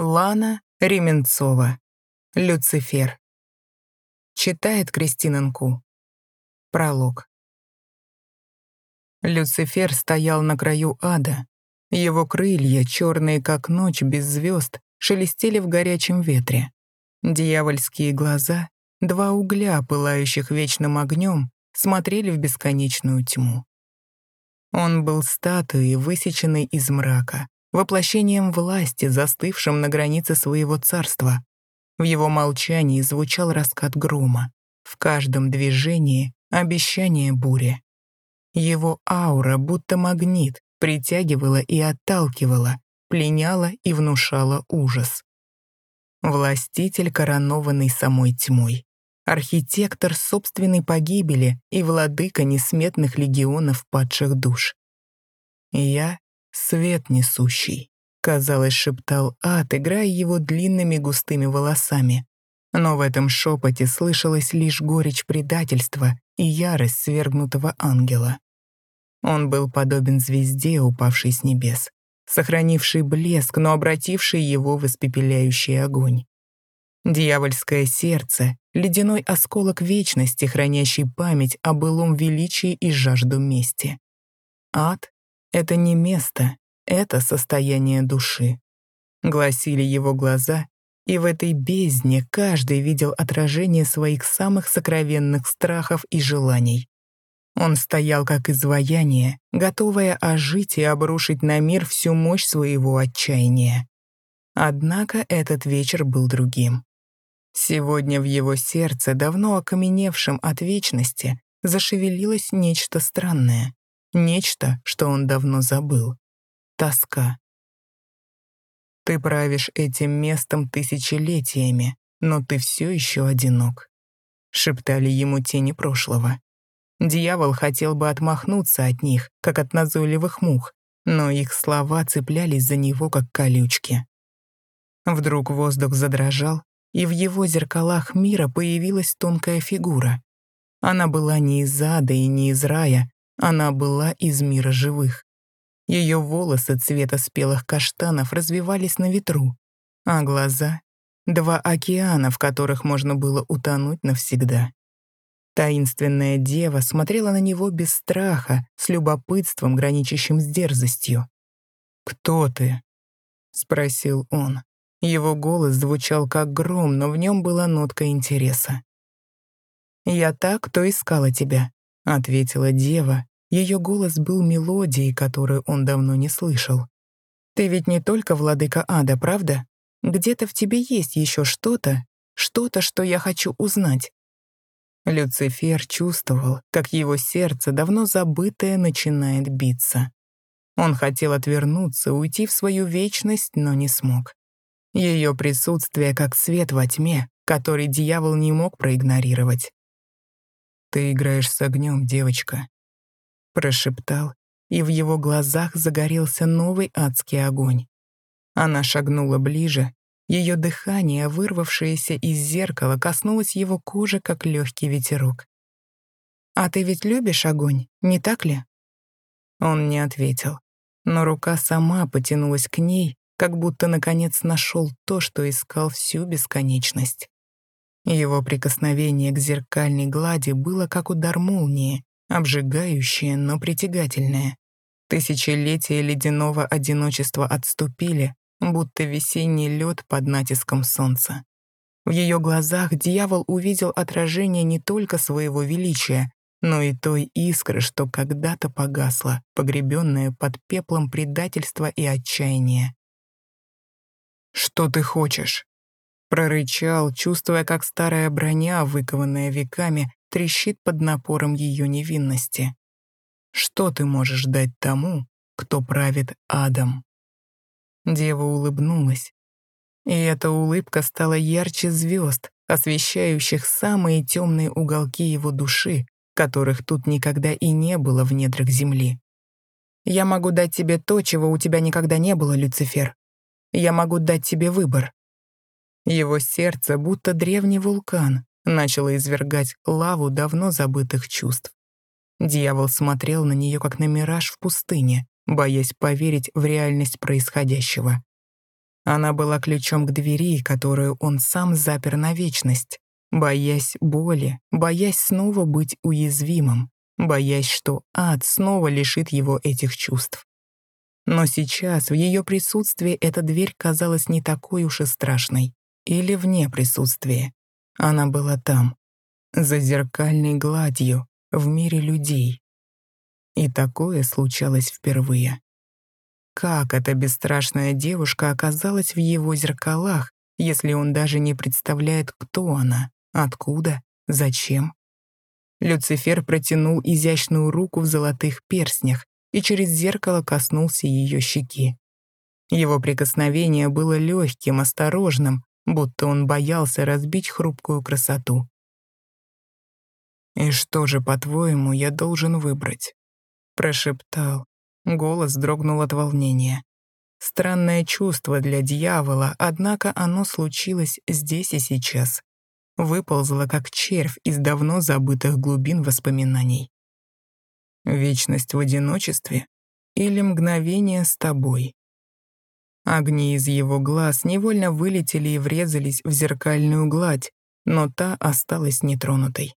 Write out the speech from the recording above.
Лана Ременцова. Люцифер. Читает Кристина Нку. Пролог. Люцифер стоял на краю ада. Его крылья, черные как ночь без звезд, шелестели в горячем ветре. Дьявольские глаза, два угля, пылающих вечным огнем, смотрели в бесконечную тьму. Он был статуей, высеченной из мрака, воплощением власти, застывшим на границе своего царства. В его молчании звучал раскат грома, в каждом движении — обещание бури. Его аура, будто магнит, притягивала и отталкивала, пленяла и внушала ужас. Властитель, коронованный самой тьмой. Архитектор собственной погибели и владыка несметных легионов падших душ. Я свет несущий», — казалось, шептал ад, играя его длинными густыми волосами. Но в этом шепоте слышалась лишь горечь предательства и ярость свергнутого ангела. Он был подобен звезде, упавшей с небес, сохранившей блеск, но обратившей его в испепеляющий огонь. Дьявольское сердце — ледяной осколок вечности, хранящий память о былом величии и жажду мести. Ад это не место, это состояние души. Гласили его глаза, и в этой бездне каждый видел отражение своих самых сокровенных страхов и желаний. Он стоял как изваяние, готовое ожить и обрушить на мир всю мощь своего отчаяния. Однако этот вечер был другим. Сегодня в его сердце, давно окаменевшем от вечности, зашевелилось нечто странное. Нечто, что он давно забыл. Тоска. Ты правишь этим местом тысячелетиями, но ты все еще одинок. Шептали ему тени прошлого. Дьявол хотел бы отмахнуться от них, как от назойливых мух, но их слова цеплялись за него, как колючки. Вдруг воздух задрожал, и в его зеркалах мира появилась тонкая фигура. Она была не из ада и не из рая, она была из мира живых. Ее волосы цвета спелых каштанов развивались на ветру, а глаза — два океана, в которых можно было утонуть навсегда. Таинственная дева смотрела на него без страха, с любопытством, граничащим с дерзостью. «Кто ты?» — спросил он. Его голос звучал как гром, но в нем была нотка интереса. «Я та, кто искала тебя», — ответила дева, ее голос был мелодией, которую он давно не слышал. «Ты ведь не только владыка ада, правда? Где-то в тебе есть еще что-то, что-то, что я хочу узнать». Люцифер чувствовал, как его сердце, давно забытое, начинает биться. Он хотел отвернуться, уйти в свою вечность, но не смог. Ее присутствие как свет во тьме, который дьявол не мог проигнорировать. «Ты играешь с огнем, девочка», прошептал, и в его глазах загорелся новый адский огонь. Она шагнула ближе, ее дыхание, вырвавшееся из зеркала, коснулось его кожи, как легкий ветерок. «А ты ведь любишь огонь, не так ли?» Он не ответил, но рука сама потянулась к ней, как будто наконец нашел то, что искал всю бесконечность. Его прикосновение к зеркальной глади было как удар молнии, обжигающее, но притягательное. Тысячелетия ледяного одиночества отступили, будто весенний лед под натиском солнца. В ее глазах дьявол увидел отражение не только своего величия, но и той искры, что когда-то погасла, погребенная под пеплом предательства и отчаяния. «Что ты хочешь?» Прорычал, чувствуя, как старая броня, выкованная веками, трещит под напором ее невинности. Что ты можешь дать тому, кто правит адом? Дева улыбнулась. И эта улыбка стала ярче звезд, освещающих самые темные уголки его души, которых тут никогда и не было в недрах земли. «Я могу дать тебе то, чего у тебя никогда не было, Люцифер. Я могу дать тебе выбор». Его сердце будто древний вулкан, начало извергать лаву давно забытых чувств. Дьявол смотрел на нее как на мираж в пустыне, боясь поверить в реальность происходящего. Она была ключом к двери, которую он сам запер на вечность, боясь боли, боясь снова быть уязвимым, боясь, что ад снова лишит его этих чувств. Но сейчас в ее присутствии эта дверь казалась не такой уж и страшной. Или вне присутствия. Она была там, за зеркальной гладью, в мире людей. И такое случалось впервые. Как эта бесстрашная девушка оказалась в его зеркалах, если он даже не представляет, кто она, откуда, зачем? Люцифер протянул изящную руку в золотых перстнях и через зеркало коснулся ее щеки. Его прикосновение было легким, осторожным, будто он боялся разбить хрупкую красоту. «И что же, по-твоему, я должен выбрать?» Прошептал, Голос дрогнул от волнения. Странное чувство для дьявола, однако оно случилось здесь и сейчас. Выползло, как червь из давно забытых глубин воспоминаний. Вечность в одиночестве или мгновение с тобой? Огни из его глаз невольно вылетели и врезались в зеркальную гладь, но та осталась нетронутой.